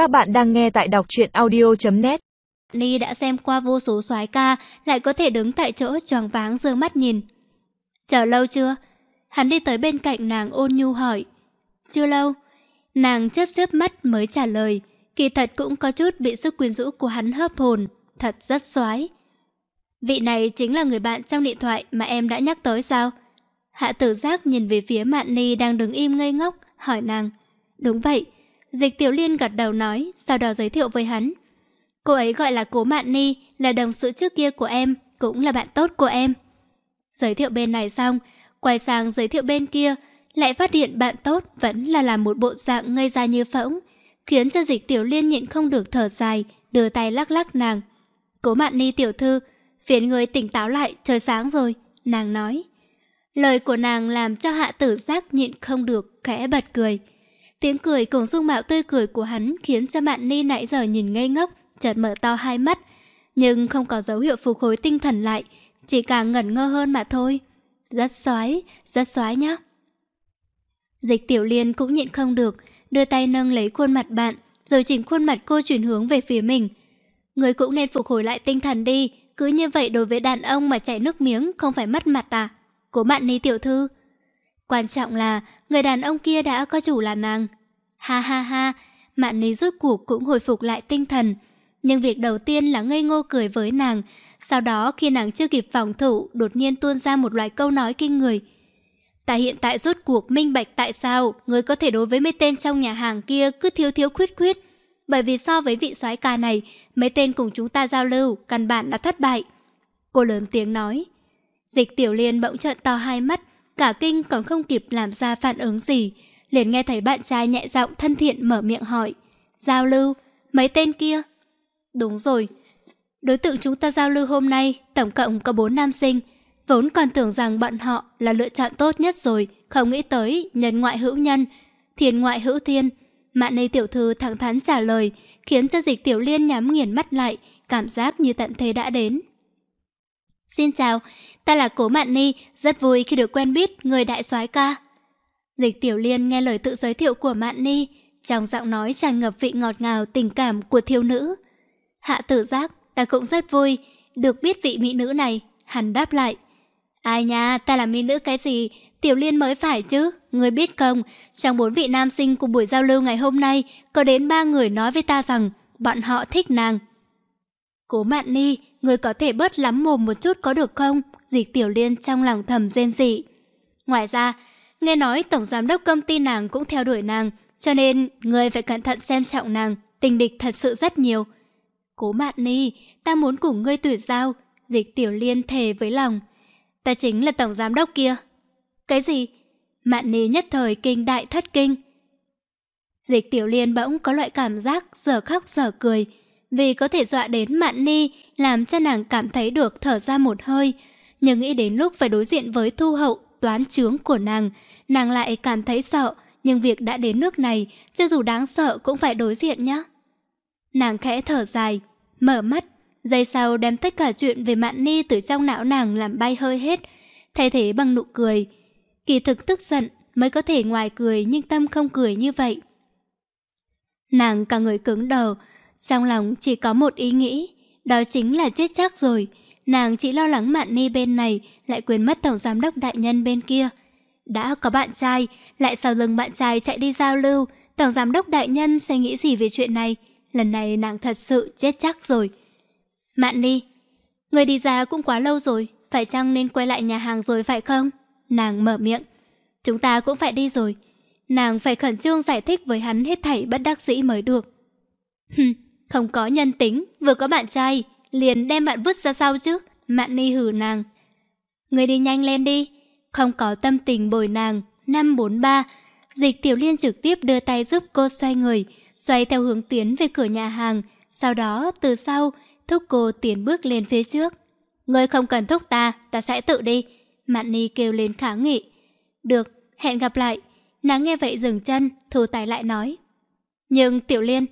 Các bạn đang nghe tại đọc truyện audio.net Ni đã xem qua vô số soái ca, lại có thể đứng tại chỗ choáng váng dương mắt nhìn. Chờ lâu chưa? Hắn đi tới bên cạnh nàng ôn nhu hỏi. Chưa lâu. Nàng chớp chớp mắt mới trả lời. Kỳ thật cũng có chút bị sức quyến rũ của hắn hấp hồn. Thật rất xoái. Vị này chính là người bạn trong điện thoại mà em đã nhắc tới sao? Hạ tử giác nhìn về phía Mạn Ni đang đứng im ngây ngốc, hỏi nàng. Đúng vậy. Dịch tiểu liên gật đầu nói, sau đó giới thiệu với hắn. Cô ấy gọi là Cố Mạn Ni, là đồng sự trước kia của em, cũng là bạn tốt của em. Giới thiệu bên này xong, quay sang giới thiệu bên kia, lại phát hiện bạn tốt vẫn là làm một bộ dạng ngây ra như phỗng, khiến cho dịch tiểu liên nhịn không được thở dài, đưa tay lắc lắc nàng. Cố Mạn Ni tiểu thư, phiền người tỉnh táo lại, trời sáng rồi, nàng nói. Lời của nàng làm cho hạ tử giác nhịn không được, khẽ bật cười. Tiếng cười cùng dung mạo tươi cười của hắn khiến cho Mạn Ni nãy giờ nhìn ngây ngốc, chợt mở to hai mắt, nhưng không có dấu hiệu phục hồi tinh thần lại, chỉ càng ngẩn ngơ hơn mà thôi. Rất xoái, rất xoái nhá. Dịch tiểu liên cũng nhịn không được, đưa tay nâng lấy khuôn mặt bạn, rồi chỉnh khuôn mặt cô chuyển hướng về phía mình. Người cũng nên phục hồi lại tinh thần đi, cứ như vậy đối với đàn ông mà chảy nước miếng không phải mất mặt à? Cố bạn ni tiểu thư. Quan trọng là người đàn ông kia đã có chủ là nàng. Ha ha ha, Mạn Ní rốt cuộc cũng hồi phục lại tinh thần. Nhưng việc đầu tiên là ngây ngô cười với nàng. Sau đó khi nàng chưa kịp phòng thủ, đột nhiên tuôn ra một loại câu nói kinh người. Ta hiện tại rốt cuộc minh bạch tại sao người có thể đối với mấy tên trong nhà hàng kia cứ thiếu thiếu khuyết khuyết. Bởi vì so với vị soái ca này, mấy tên cùng chúng ta giao lưu, căn bản là thất bại. Cô lớn tiếng nói. Dịch tiểu liên bỗng trợn to hai mắt, cả kinh còn không kịp làm ra phản ứng gì. Liền nghe thấy bạn trai nhẹ giọng thân thiện mở miệng hỏi. Giao lưu, mấy tên kia? Đúng rồi. Đối tượng chúng ta giao lưu hôm nay tổng cộng có bốn nam sinh. Vốn còn tưởng rằng bọn họ là lựa chọn tốt nhất rồi, không nghĩ tới nhân ngoại hữu nhân, thiên ngoại hữu thiên. Mạn nây tiểu thư thẳng thắn trả lời, khiến cho dịch tiểu liên nhắm nghiền mắt lại, cảm giác như tận thế đã đến. Xin chào, ta là Cố Mạn Ni, rất vui khi được quen biết người đại soái ca. Dịch Tiểu Liên nghe lời tự giới thiệu của Mạn Ni, trong giọng nói tràn ngập vị ngọt ngào tình cảm của thiếu nữ. Hạ tử giác, ta cũng rất vui, được biết vị mỹ nữ này, hắn đáp lại. Ai nha, ta là mỹ nữ cái gì, Tiểu Liên mới phải chứ, người biết không, trong bốn vị nam sinh của buổi giao lưu ngày hôm nay, có đến ba người nói với ta rằng bọn họ thích nàng. Cố Mạn Ni, người có thể bớt lắm mồm một chút có được không? Dịch Tiểu Liên trong lòng thầm rên rỉ. Ngoài ra, nghe nói tổng giám đốc công ty nàng cũng theo đuổi nàng, cho nên người phải cẩn thận xem trọng nàng, tình địch thật sự rất nhiều. Cố Mạn Ni, ta muốn cùng ngươi tuyệt giao, Dịch Tiểu Liên thề với lòng. Ta chính là tổng giám đốc kia. Cái gì? Mạn Ni nhất thời kinh đại thất kinh. Dịch Tiểu Liên bỗng có loại cảm giác giờ khóc giờ cười, vì có thể dọa đến Mạn Ni làm cho nàng cảm thấy được thở ra một hơi. Nhưng nghĩ đến lúc phải đối diện với thu hậu, toán chướng của nàng, nàng lại cảm thấy sợ, nhưng việc đã đến nước này, cho dù đáng sợ cũng phải đối diện nhé. Nàng khẽ thở dài, mở mắt, giây sau đem tất cả chuyện về Mạn Ni từ trong não nàng làm bay hơi hết, thay thế bằng nụ cười. Kỳ thực tức giận mới có thể ngoài cười nhưng tâm không cười như vậy. Nàng cả người cứng đầu, trong lòng chỉ có một ý nghĩ, đó chính là chết chắc rồi. Nàng chỉ lo lắng Mạn Ni bên này lại quên mất tổng giám đốc đại nhân bên kia. Đã có bạn trai, lại sau lưng bạn trai chạy đi giao lưu, tổng giám đốc đại nhân sẽ nghĩ gì về chuyện này? Lần này nàng thật sự chết chắc rồi. Mạn Ni, người đi ra cũng quá lâu rồi, phải chăng nên quay lại nhà hàng rồi phải không? Nàng mở miệng. Chúng ta cũng phải đi rồi. Nàng phải khẩn trương giải thích với hắn hết thảy bất đắc dĩ mới được. Hừm, không có nhân tính, vừa có bạn trai, liền đem bạn vứt ra sau chứ. Mạn Ni hử nàng. Người đi nhanh lên đi. Không có tâm tình bồi nàng. 543. Dịch Tiểu Liên trực tiếp đưa tay giúp cô xoay người, xoay theo hướng tiến về cửa nhà hàng. Sau đó, từ sau, thúc cô tiến bước lên phía trước. Người không cần thúc ta, ta sẽ tự đi. Mạn Ni kêu lên kháng nghị. Được, hẹn gặp lại. Nàng nghe vậy dừng chân, thu tài lại nói. Nhưng Tiểu Liên,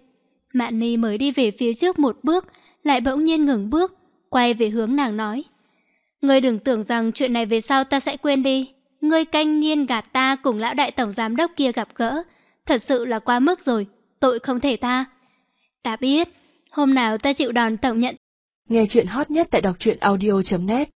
Mạn Ni mới đi về phía trước một bước, lại bỗng nhiên ngừng bước, quay về hướng nàng nói. Ngươi đừng tưởng rằng chuyện này về sau ta sẽ quên đi. Ngươi canh nhiên gạt ta cùng lão đại tổng giám đốc kia gặp gỡ. Thật sự là quá mức rồi, tội không thể ta. Ta biết, hôm nào ta chịu đòn tổng nhận. Nghe chuyện hot nhất tại đọc truyện audio.net